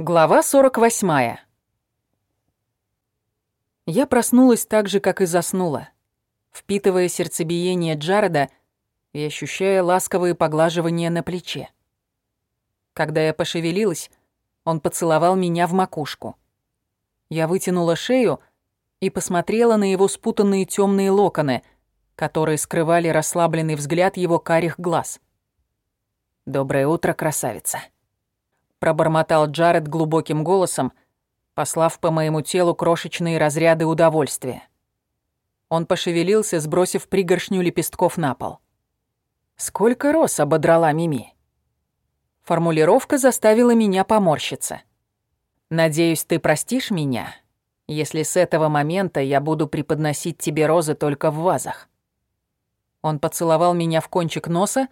Глава 48. Я проснулась так же, как и заснула, впитывая сердцебиение Джареда и ощущая ласковые поглаживания на плече. Когда я пошевелилась, он поцеловал меня в макушку. Я вытянула шею и посмотрела на его спутанные темные локоны, которые скрывали расслабленный взгляд его карих глаз. «Доброе утро, красавица!» Пробормотал Джаред глубоким голосом, послав по моему телу крошечные разряды удовольствия. Он пошевелился, сбросив пригоршню лепестков на пол. «Сколько роз ободрала Мими?» Формулировка заставила меня поморщиться. «Надеюсь, ты простишь меня, если с этого момента я буду преподносить тебе розы только в вазах». Он поцеловал меня в кончик носа,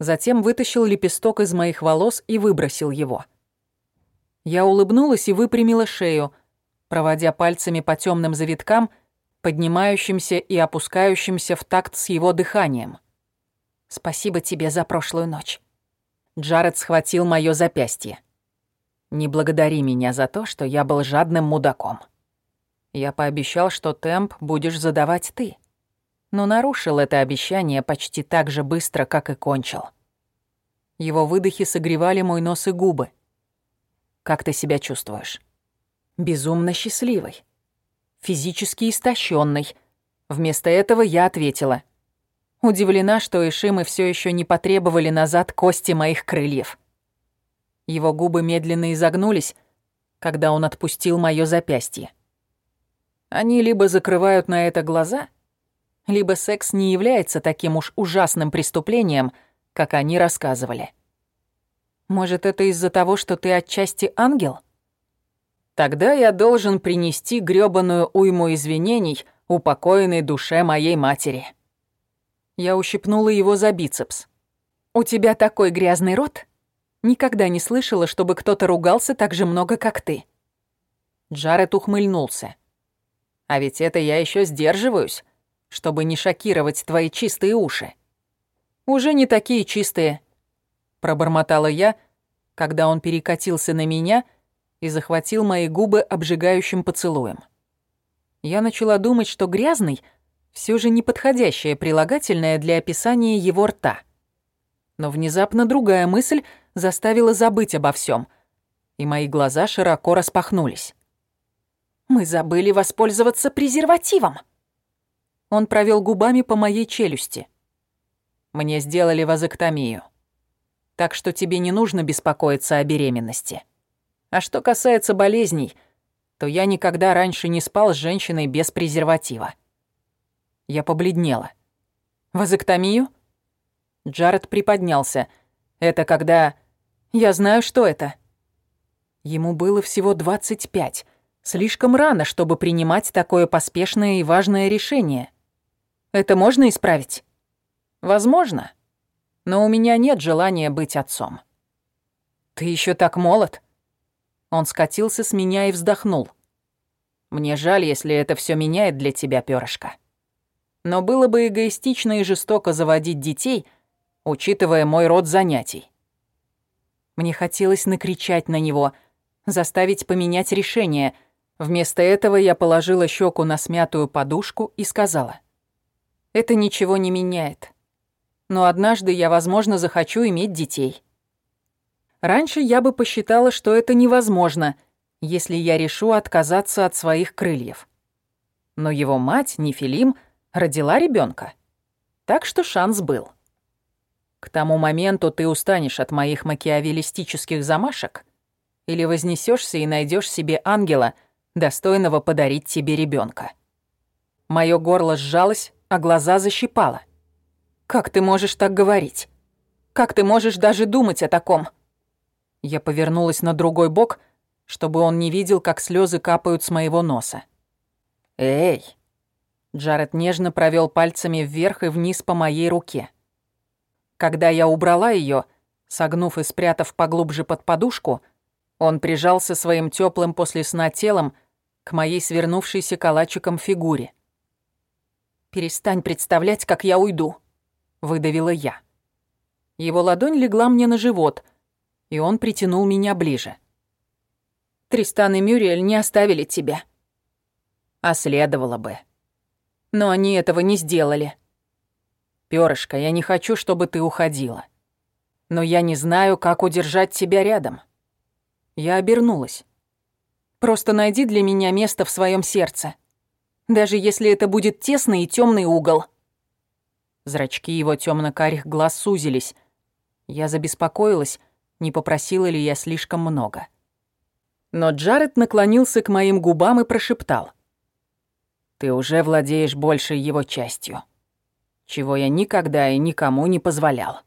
Затем вытащил лепесток из моих волос и выбросил его. Я улыбнулась и выпрямила шею, проводя пальцами по темным завиткам, поднимающимся и опускающимся в такт с его дыханием. «Спасибо тебе за прошлую ночь». Джаред схватил моё запястье. «Не благодари меня за то, что я был жадным мудаком. Я пообещал, что темп будешь задавать ты» но нарушил это обещание почти так же быстро, как и кончил. Его выдохи согревали мой нос и губы. «Как ты себя чувствуешь?» «Безумно счастливой. Физически истощенной. Вместо этого я ответила. Удивлена, что Ишимы все еще не потребовали назад кости моих крыльев. Его губы медленно изогнулись, когда он отпустил моё запястье. Они либо закрывают на это глаза — либо секс не является таким уж ужасным преступлением, как они рассказывали. Может, это из-за того, что ты отчасти ангел? Тогда я должен принести грёбаную уйму извинений упокоенной душе моей матери. Я ущипнула его за бицепс. «У тебя такой грязный рот? Никогда не слышала, чтобы кто-то ругался так же много, как ты». Джаред ухмыльнулся. «А ведь это я еще сдерживаюсь, чтобы не шокировать твои чистые уши. Уже не такие чистые, пробормотала я, когда он перекатился на меня и захватил мои губы обжигающим поцелуем. Я начала думать, что грязный все же неподходящее прилагательное для описания его рта. Но внезапно другая мысль заставила забыть обо всем, и мои глаза широко распахнулись. Мы забыли воспользоваться презервативом. Он провел губами по моей челюсти. Мне сделали вазоктомию. Так что тебе не нужно беспокоиться о беременности. А что касается болезней, то я никогда раньше не спал с женщиной без презерватива. Я побледнела. Вазоктомию? Джаред приподнялся. Это когда... Я знаю, что это. Ему было всего 25. Слишком рано, чтобы принимать такое поспешное и важное решение. Это можно исправить? Возможно. Но у меня нет желания быть отцом. Ты еще так молод. Он скатился с меня и вздохнул. Мне жаль, если это все меняет для тебя, перышко. Но было бы эгоистично и жестоко заводить детей, учитывая мой род занятий. Мне хотелось накричать на него, заставить поменять решение. Вместо этого я положила щеку на смятую подушку и сказала — это ничего не меняет. Но однажды я, возможно, захочу иметь детей. Раньше я бы посчитала, что это невозможно, если я решу отказаться от своих крыльев. Но его мать, Нефилим, родила ребенка, Так что шанс был. К тому моменту ты устанешь от моих макиавеллистических замашек или вознесешься и найдешь себе ангела, достойного подарить тебе ребенка. Моё горло сжалось, а глаза защипало. «Как ты можешь так говорить? Как ты можешь даже думать о таком?» Я повернулась на другой бок, чтобы он не видел, как слезы капают с моего носа. «Эй!» Джаред нежно провел пальцами вверх и вниз по моей руке. Когда я убрала ее, согнув и спрятав поглубже под подушку, он прижался своим теплым после сна телом к моей свернувшейся калачиком фигуре. «Перестань представлять, как я уйду», — выдавила я. Его ладонь легла мне на живот, и он притянул меня ближе. Тристан и Мюриэль не оставили тебя. А следовало бы. Но они этого не сделали. Пёрышко, я не хочу, чтобы ты уходила. Но я не знаю, как удержать тебя рядом. Я обернулась. Просто найди для меня место в своем сердце. Даже если это будет тесный и темный угол. Зрачки его темно-карих глаз сузились. Я забеспокоилась, не попросила ли я слишком много. Но Джаред наклонился к моим губам и прошептал. «Ты уже владеешь большей его частью, чего я никогда и никому не позволял».